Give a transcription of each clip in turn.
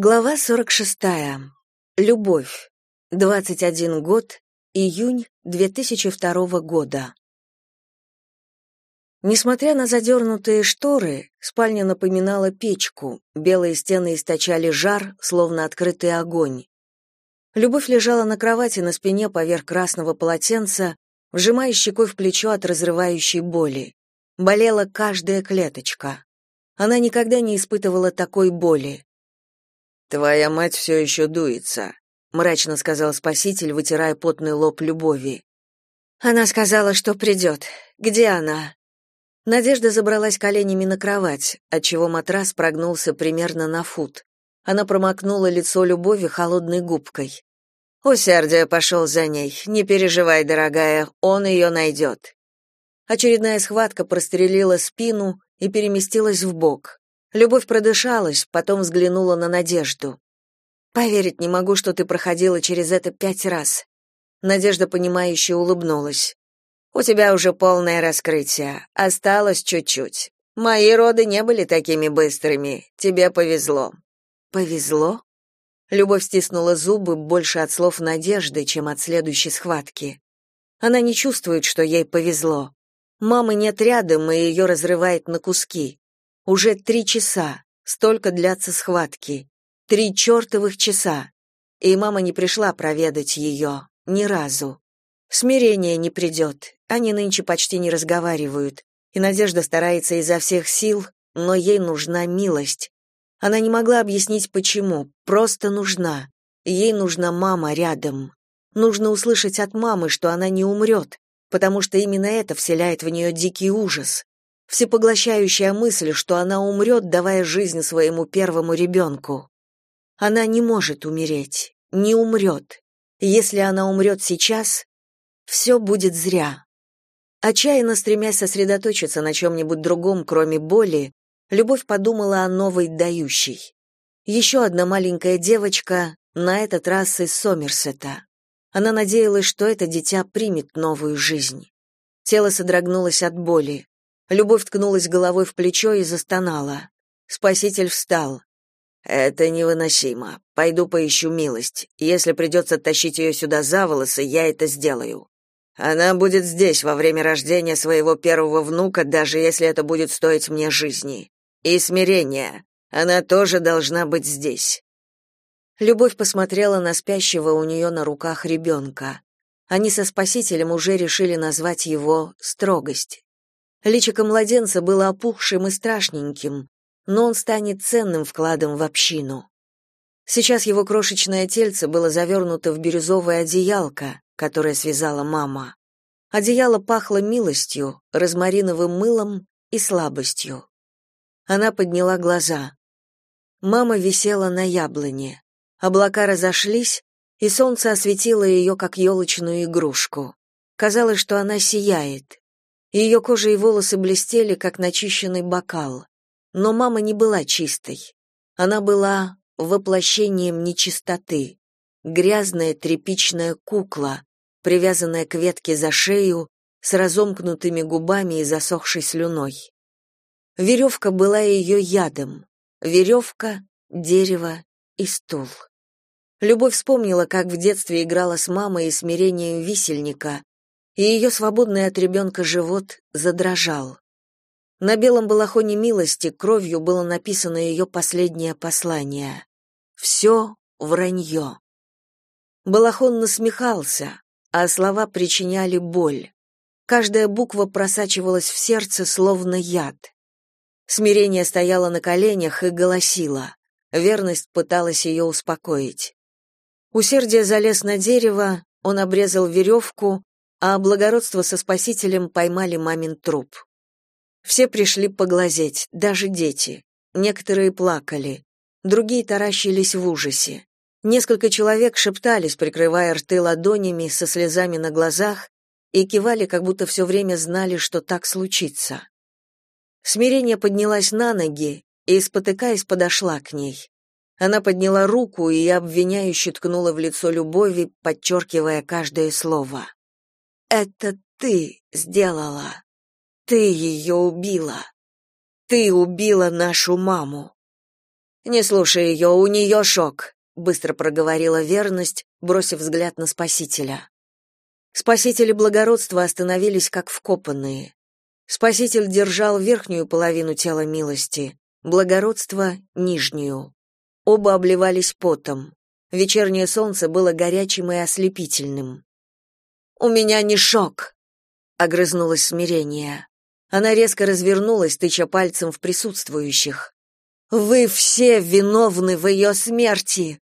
Глава 46. Любовь. 21 год. Июнь 2002 года. Несмотря на задернутые шторы, спальня напоминала печку, белые стены источали жар, словно открытый огонь. Любовь лежала на кровати на спине поверх красного полотенца, вжимая щекой в плечо от разрывающей боли. Болела каждая клеточка. Она никогда не испытывала такой боли. «Твоя мать все еще дуется», — мрачно сказал спаситель, вытирая потный лоб Любови. «Она сказала, что придет. Где она?» Надежда забралась коленями на кровать, отчего матрас прогнулся примерно на фут. Она промокнула лицо Любови холодной губкой. «Усердие пошел за ней. Не переживай, дорогая, он ее найдет». Очередная схватка прострелила спину и переместилась в бок. Любовь продышалась, потом взглянула на Надежду. «Поверить не могу, что ты проходила через это пять раз». Надежда, понимающе улыбнулась. «У тебя уже полное раскрытие. Осталось чуть-чуть. Мои роды не были такими быстрыми. Тебе повезло». «Повезло?» Любовь стиснула зубы больше от слов Надежды, чем от следующей схватки. Она не чувствует, что ей повезло. Мамы нет рядом, и ее разрывает на куски. Уже три часа, столько длятся схватки. Три чертовых часа. И мама не пришла проведать ее, ни разу. Смирение не придет, они нынче почти не разговаривают, и Надежда старается изо всех сил, но ей нужна милость. Она не могла объяснить, почему, просто нужна. Ей нужна мама рядом. Нужно услышать от мамы, что она не умрет, потому что именно это вселяет в нее дикий ужас всепоглощающая мысль, что она умрет, давая жизнь своему первому ребенку. Она не может умереть, не умрет. Если она умрет сейчас, все будет зря. Отчаянно стремясь сосредоточиться на чем-нибудь другом, кроме боли, Любовь подумала о новой дающей. Еще одна маленькая девочка, на этот раз из Сомерсета. Она надеялась, что это дитя примет новую жизнь. Тело содрогнулось от боли. Любовь ткнулась головой в плечо и застонала. Спаситель встал. «Это невыносимо. Пойду поищу милость. Если придется тащить ее сюда за волосы, я это сделаю. Она будет здесь во время рождения своего первого внука, даже если это будет стоить мне жизни. И смирения. Она тоже должна быть здесь». Любовь посмотрела на спящего у нее на руках ребенка. Они со Спасителем уже решили назвать его «строгость». Личико младенца было опухшим и страшненьким, но он станет ценным вкладом в общину. Сейчас его крошечное тельце было завернуто в бирюзовое одеялко, которое связала мама. Одеяло пахло милостью, розмариновым мылом и слабостью. Она подняла глаза. Мама висела на яблоне. Облака разошлись, и солнце осветило ее, как елочную игрушку. Казалось, что она сияет. Ее кожа и волосы блестели, как начищенный бокал. Но мама не была чистой. Она была воплощением нечистоты. Грязная тряпичная кукла, привязанная к ветке за шею, с разомкнутыми губами и засохшей слюной. Веревка была ее ядом. Веревка, дерево и стул. Любовь вспомнила, как в детстве играла с мамой и смирением висельника, и ее свободный от ребенка живот задрожал. На белом балахоне милости кровью было написано ее последнее послание. «Все вранье». Балахон насмехался, а слова причиняли боль. Каждая буква просачивалась в сердце, словно яд. Смирение стояло на коленях и голосило. Верность пыталась ее успокоить. Усердие залез на дерево, он обрезал веревку, а благородство со спасителем поймали мамин труп. Все пришли поглазеть, даже дети. Некоторые плакали, другие таращились в ужасе. Несколько человек шептались, прикрывая рты ладонями со слезами на глазах, и кивали, как будто все время знали, что так случится. Смирение поднялась на ноги и, спотыкаясь, подошла к ней. Она подняла руку и обвиняюще ткнула в лицо Любови, подчеркивая каждое слово. Это ты сделала. Ты ее убила. Ты убила нашу маму. Не слушай ее, у нее шок, быстро проговорила верность, бросив взгляд на спасителя. Спасители благородства остановились как вкопанные. Спаситель держал верхнюю половину тела милости, благородство — нижнюю. Оба обливались потом. Вечернее солнце было горячим и ослепительным. «У меня не шок!» — огрызнулось смирение. Она резко развернулась, тыча пальцем в присутствующих. «Вы все виновны в ее смерти!»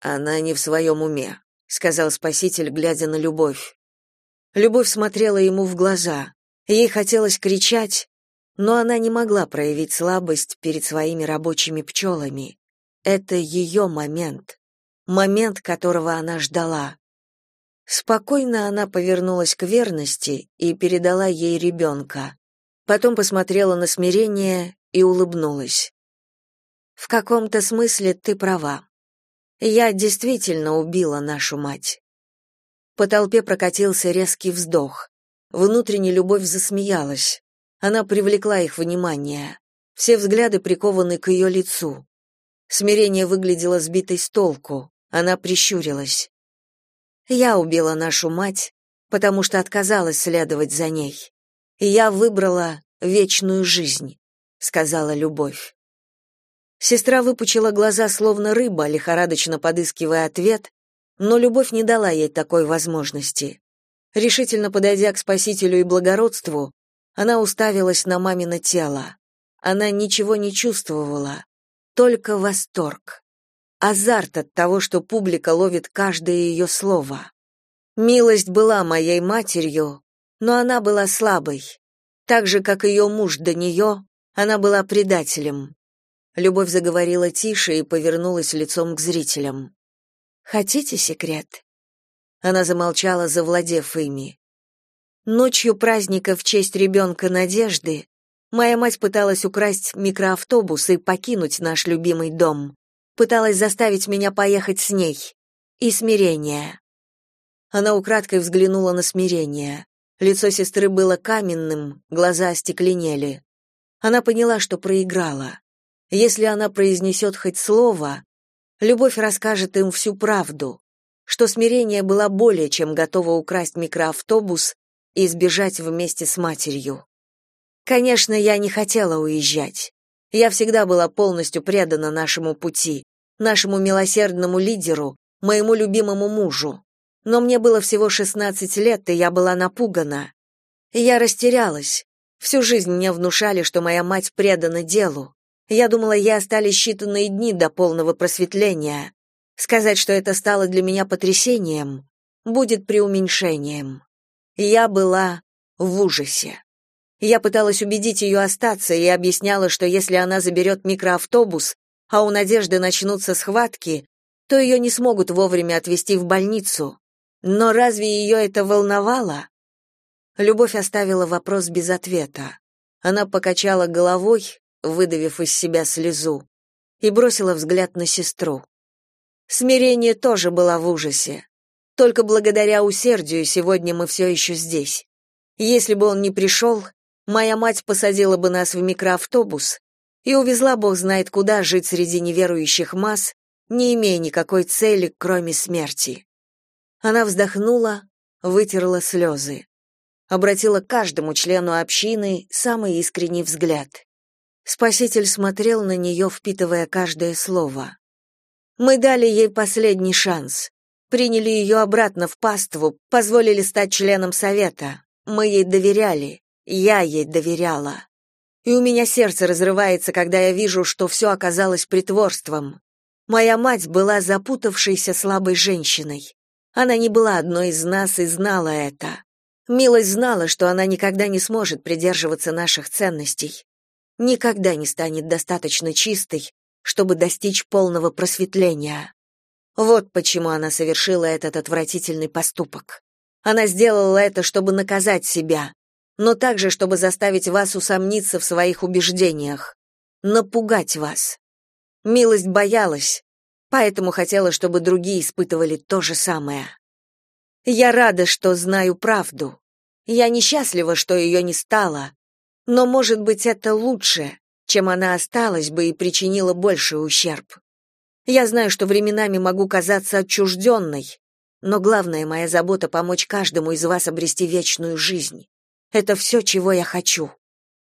«Она не в своем уме», — сказал Спаситель, глядя на Любовь. Любовь смотрела ему в глаза. Ей хотелось кричать, но она не могла проявить слабость перед своими рабочими пчелами. Это ее момент, момент, которого она ждала. Спокойно она повернулась к верности и передала ей ребенка. Потом посмотрела на смирение и улыбнулась. В каком-то смысле ты права. Я действительно убила нашу мать. По толпе прокатился резкий вздох. Внутренне любовь засмеялась. Она привлекла их внимание. Все взгляды прикованы к ее лицу. Смирение выглядело сбитой с толку. Она прищурилась. Я убила нашу мать, потому что отказалась следовать за ней. Я выбрала вечную жизнь, сказала любовь. Сестра выпучила глаза словно рыба, лихорадочно подыскивая ответ, но любовь не дала ей такой возможности. Решительно подойдя к спасителю и благородству, она уставилась на мамино тело. Она ничего не чувствовала, только восторг. Азарт от того, что публика ловит каждое ее слово. Милость была моей матерью, но она была слабой. Так же, как ее муж до нее, она была предателем. Любовь заговорила тише и повернулась лицом к зрителям. Хотите секрет? Она замолчала, завладев ими. Ночью праздника в честь ребенка Надежды моя мать пыталась украсть микроавтобус и покинуть наш любимый дом. Пыталась заставить меня поехать с ней. И смирение. Она украдкой взглянула на смирение. Лицо сестры было каменным, глаза остекленели. Она поняла, что проиграла. Если она произнесет хоть слово, Любовь расскажет им всю правду, что смирение была более чем готова украсть микроавтобус и сбежать вместе с матерью. Конечно, я не хотела уезжать. Я всегда была полностью предана нашему пути, нашему милосердному лидеру, моему любимому мужу. Но мне было всего 16 лет, и я была напугана. Я растерялась. Всю жизнь мне внушали, что моя мать предана делу. Я думала, я остались считанные дни до полного просветления. Сказать, что это стало для меня потрясением, будет преуменьшением. Я была в ужасе. Я пыталась убедить ее остаться и объясняла, что если она заберет микроавтобус, а у Надежды начнутся схватки, то ее не смогут вовремя отвезти в больницу. Но разве ее это волновало? Любовь оставила вопрос без ответа. Она покачала головой, выдавив из себя слезу, и бросила взгляд на сестру. Смирение тоже было в ужасе. Только благодаря усердию сегодня мы все еще здесь. Если бы он не пришел, моя мать посадила бы нас в микроавтобус и увезла бог знает куда жить среди неверующих масс, не имея никакой цели, кроме смерти. Она вздохнула, вытерла слезы. Обратила каждому члену общины самый искренний взгляд. Спаситель смотрел на нее, впитывая каждое слово. Мы дали ей последний шанс. Приняли ее обратно в паству, позволили стать членом совета. Мы ей доверяли. Я ей доверяла. И у меня сердце разрывается, когда я вижу, что все оказалось притворством. Моя мать была запутавшейся слабой женщиной. Она не была одной из нас и знала это. Милость знала, что она никогда не сможет придерживаться наших ценностей никогда не станет достаточно чистой, чтобы достичь полного просветления. Вот почему она совершила этот отвратительный поступок. Она сделала это, чтобы наказать себя, но также, чтобы заставить вас усомниться в своих убеждениях, напугать вас. Милость боялась, поэтому хотела, чтобы другие испытывали то же самое. Я рада, что знаю правду. Я несчастлива, что ее не стало, но, может быть, это лучше, чем она осталась бы и причинила больший ущерб. Я знаю, что временами могу казаться отчужденной, но главная моя забота — помочь каждому из вас обрести вечную жизнь. Это все, чего я хочу.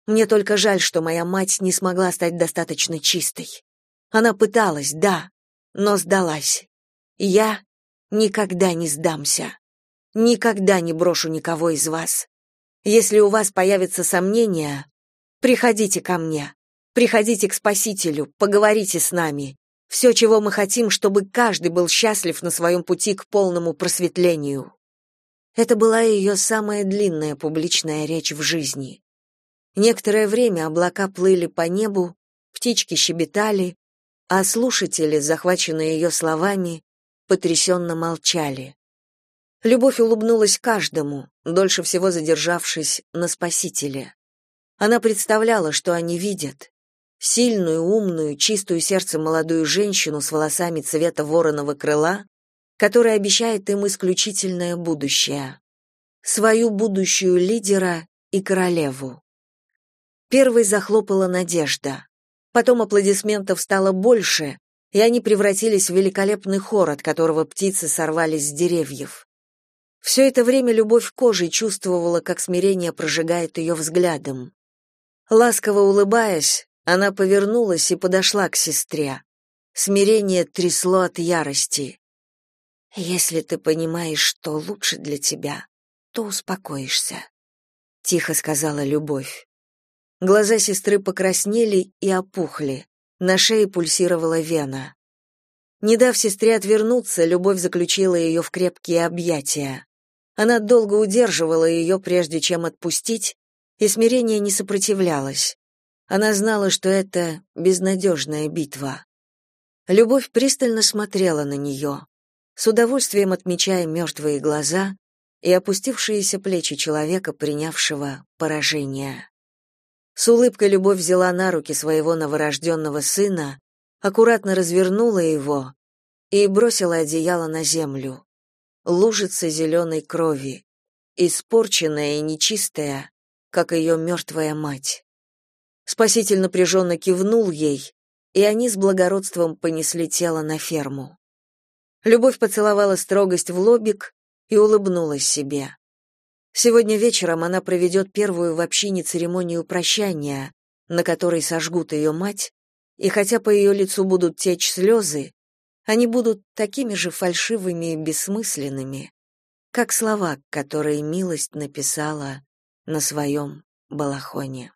Мне только жаль, что моя мать не смогла стать достаточно чистой. Она пыталась, да, но сдалась. Я никогда не сдамся. Никогда не брошу никого из вас. Если у вас появятся сомнения, приходите ко мне. Приходите к Спасителю, поговорите с нами. Все, чего мы хотим, чтобы каждый был счастлив на своем пути к полному просветлению. Это была ее самая длинная публичная речь в жизни. Некоторое время облака плыли по небу, птички щебетали, а слушатели, захваченные ее словами, потрясенно молчали. Любовь улыбнулась каждому, дольше всего задержавшись на Спасителе. Она представляла, что они видят. Сильную, умную, чистую сердцем молодую женщину с волосами цвета вороного крыла, которая обещает им исключительное будущее. Свою будущую лидера и королеву. Первой захлопала Надежда. Потом аплодисментов стало больше, и они превратились в великолепный хор, от которого птицы сорвались с деревьев. Все это время любовь кожей чувствовала, как смирение прожигает ее взглядом. Ласково улыбаясь, она повернулась и подошла к сестре. Смирение трясло от ярости. «Если ты понимаешь, что лучше для тебя, то успокоишься», — тихо сказала любовь. Глаза сестры покраснели и опухли. На шее пульсировала вена. Не дав сестре отвернуться, любовь заключила ее в крепкие объятия. Она долго удерживала ее, прежде чем отпустить, и смирение не сопротивлялось. Она знала, что это безнадежная битва. Любовь пристально смотрела на нее, с удовольствием отмечая мертвые глаза и опустившиеся плечи человека, принявшего поражение. С улыбкой Любовь взяла на руки своего новорожденного сына, аккуратно развернула его и бросила одеяло на землю. Лужица зеленой крови, испорченная и нечистая, как ее мертвая мать. Спаситель напряженно кивнул ей, и они с благородством понесли тело на ферму. Любовь поцеловала строгость в лобик и улыбнулась себе. Сегодня вечером она проведет первую в общине церемонию прощания, на которой сожгут ее мать, и хотя по ее лицу будут течь слезы, они будут такими же фальшивыми и бессмысленными, как слова, которые милость написала на своем балахоне.